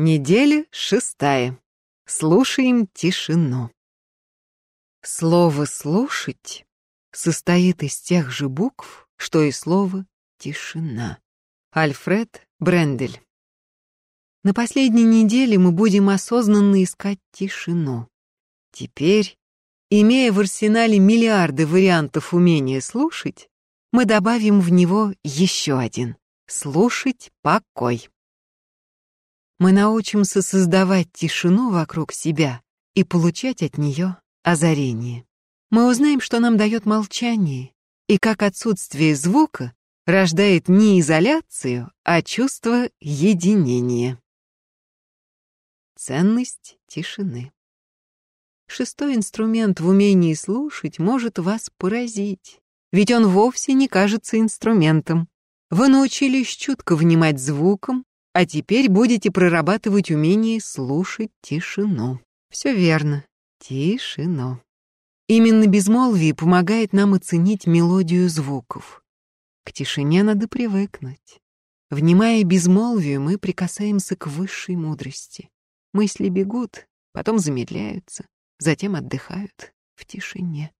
Неделя шестая. Слушаем тишину. Слово «слушать» состоит из тех же букв, что и слово «тишина». Альфред Брендель. На последней неделе мы будем осознанно искать тишину. Теперь, имея в арсенале миллиарды вариантов умения слушать, мы добавим в него еще один — слушать покой мы научимся создавать тишину вокруг себя и получать от нее озарение. Мы узнаем, что нам дает молчание, и как отсутствие звука рождает не изоляцию, а чувство единения. Ценность тишины. Шестой инструмент в умении слушать может вас поразить, ведь он вовсе не кажется инструментом. Вы научились чутко внимать звукам, а теперь будете прорабатывать умение слушать тишину. Все верно. Тишину. Именно безмолвие помогает нам оценить мелодию звуков. К тишине надо привыкнуть. Внимая безмолвию, мы прикасаемся к высшей мудрости. Мысли бегут, потом замедляются, затем отдыхают в тишине.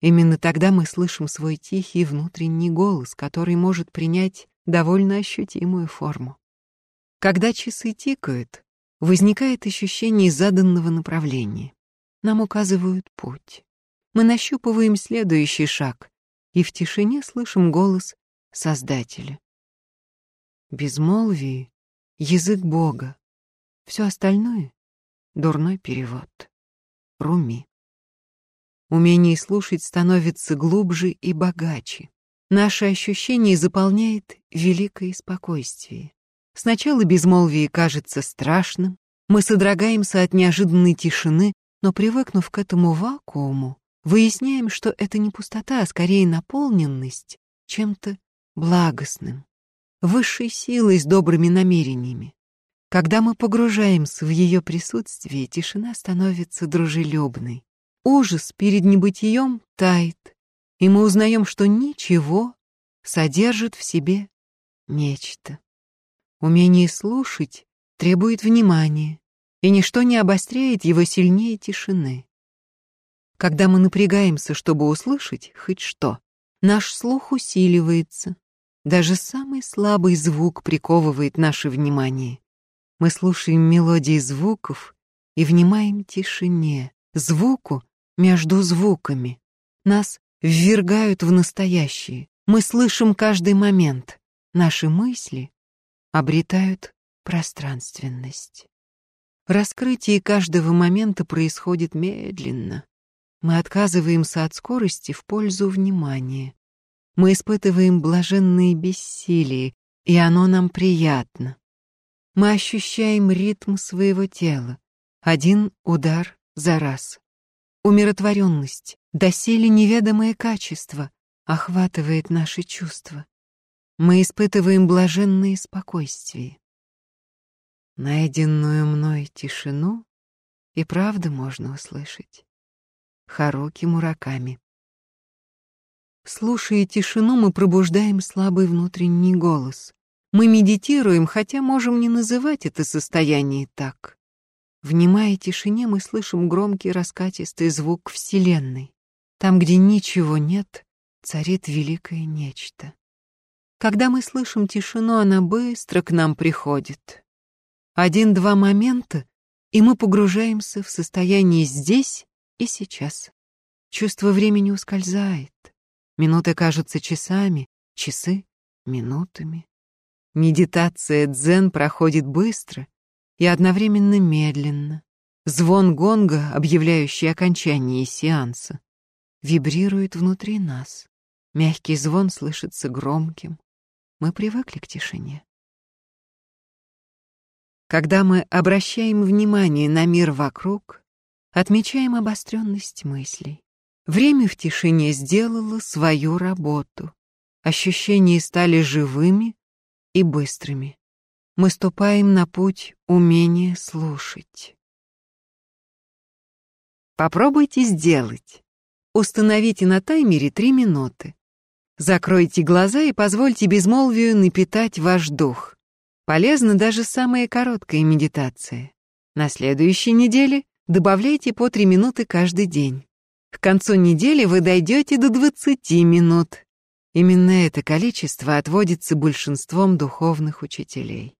Именно тогда мы слышим свой тихий внутренний голос, который может принять довольно ощутимую форму. Когда часы тикают, возникает ощущение заданного направления. Нам указывают путь. Мы нащупываем следующий шаг и в тишине слышим голос Создателя. Безмолвие — язык Бога. Все остальное — дурной перевод. Руми. Умение слушать становится глубже и богаче. Наше ощущение заполняет великое спокойствие. Сначала безмолвие кажется страшным, мы содрогаемся от неожиданной тишины, но привыкнув к этому вакууму, выясняем, что это не пустота, а скорее наполненность чем-то благостным, высшей силой с добрыми намерениями. Когда мы погружаемся в ее присутствие, тишина становится дружелюбной. Ужас перед небытием тает, и мы узнаем, что ничего содержит в себе нечто. Умение слушать требует внимания, и ничто не обостряет его сильнее тишины. Когда мы напрягаемся, чтобы услышать хоть что, наш слух усиливается. Даже самый слабый звук приковывает наше внимание. Мы слушаем мелодии звуков и внимаем тишине, звуку между звуками. Нас ввергают в настоящее. Мы слышим каждый момент. Наши мысли обретают пространственность. Раскрытие каждого момента происходит медленно. Мы отказываемся от скорости в пользу внимания. Мы испытываем блаженное бессилие, и оно нам приятно. Мы ощущаем ритм своего тела, один удар за раз. Умиротворенность, доселе неведомое качество охватывает наши чувства. Мы испытываем блаженное спокойствие. Найденную мной тишину и правда можно услышать. Харуки Мураками. Слушая тишину, мы пробуждаем слабый внутренний голос. Мы медитируем, хотя можем не называть это состояние так. Внимая тишине, мы слышим громкий раскатистый звук Вселенной. Там, где ничего нет, царит великое нечто. Когда мы слышим тишину, она быстро к нам приходит. Один-два момента, и мы погружаемся в состояние здесь и сейчас. Чувство времени ускользает. Минуты кажутся часами, часы — минутами. Медитация дзен проходит быстро, и одновременно медленно. Звон гонга, объявляющий окончание сеанса, вибрирует внутри нас. Мягкий звон слышится громким. Мы привыкли к тишине. Когда мы обращаем внимание на мир вокруг, отмечаем обостренность мыслей. Время в тишине сделало свою работу. Ощущения стали живыми и быстрыми мы ступаем на путь умения слушать. Попробуйте сделать. Установите на таймере три минуты. Закройте глаза и позвольте безмолвию напитать ваш дух. Полезна даже самая короткая медитация. На следующей неделе добавляйте по 3 минуты каждый день. К концу недели вы дойдете до 20 минут. Именно это количество отводится большинством духовных учителей.